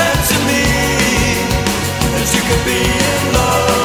said to me that you could be in love.